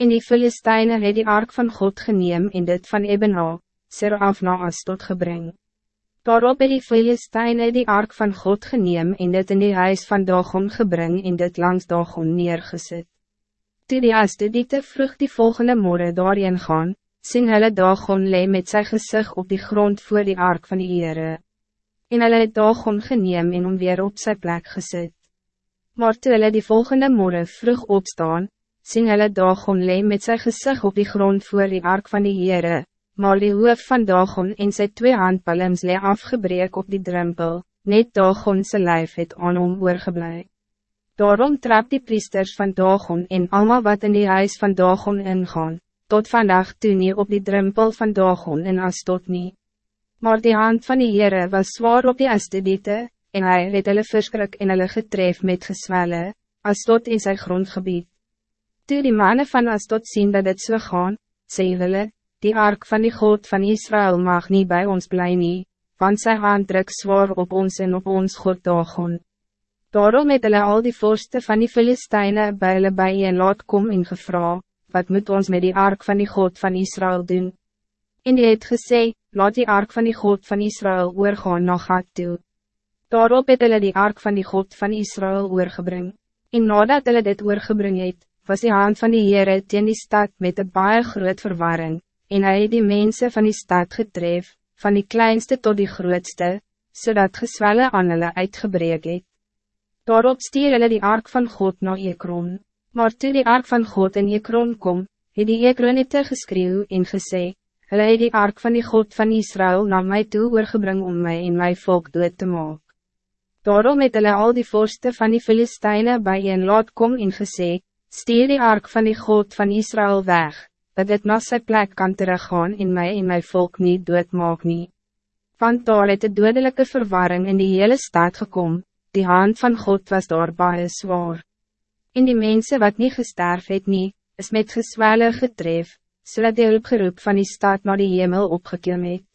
En die Filisteine het die ark van God geneem en dit van Ebena, ser af na Astot gebring. Daarop het die Filisteine die ark van God geneem en dit in die huis van Dagon gebring en dit langs Dagon neergezet. Toe die Astediete vroeg die volgende morgen daarin gaan, sien hulle Dagon lee met zijn gezicht op die grond voor die ark van die Heere. En hulle het Dagon geneem en om weer op zijn plek gezet. Maar toe hulle die volgende morgen vroeg opstaan, sien hulle Dagon lee met zijn gezicht op die grond voor die ark van die Heere, maar die hoof van Dagon en sy twee handpalms lee afgebreek op die drempel, net Dagon sy lijf het aan hom oorgeblij. Daarom trap die priesters van Dagon en allemaal wat in die huis van Dagon ingaan, tot vandaag toe nie op die drempel van Dagon en Astot nie. Maar die hand van die Heere was zwaar op die Astediete, en hij het hulle verskrik en hulle getref met geswelle, Astot in zijn grondgebied. Toe die mannen van Astot zien dat het so gaan, sê hulle, die ark van die God van Israël mag niet bij ons blij nie, want sy hand druk zwaar op ons en op ons God Dagon. Daarom het hulle al die vorste van die Filisteine by hulle by en laat kom en gevra, wat moet ons met die ark van die God van Israël doen? En die het gesê, laat die ark van die God van Israël oorgaan na Gat toe. Daarop het hulle die ark van die God van Israël oorgebring. En nadat hulle dit oorgebring het, was die hand van die Heere teen die stad met een baie groot verwarring, en hy het die mensen van die stad getref, van die kleinste tot die grootste, zodat geswelle aan hulle uitgebreek het. Daarop stier hulle die ark van God na Ekron. Maar toe die ark van God in Ekron kom, het die Ekronite geskreeuw en gesê, hulle het die ark van die God van Israël naar mij toe oorgebring om mij en my volk dood te maak. Daarom het hulle al die vorste van die Filisteine bij een laat kom en gesê, stier die ark van die God van Israël weg, dat het na sy plek kan teruggaan en mij en my volk niet dood maak nie. Want daar het de dodelijke verwarring in die hele stad gekom, die hand van God was daar baie zwaar. En die mensen wat niet gesterf het nie, is met geswelle getref, zodat so die hulpgeroep van die stad naar die hemel opgekomen het.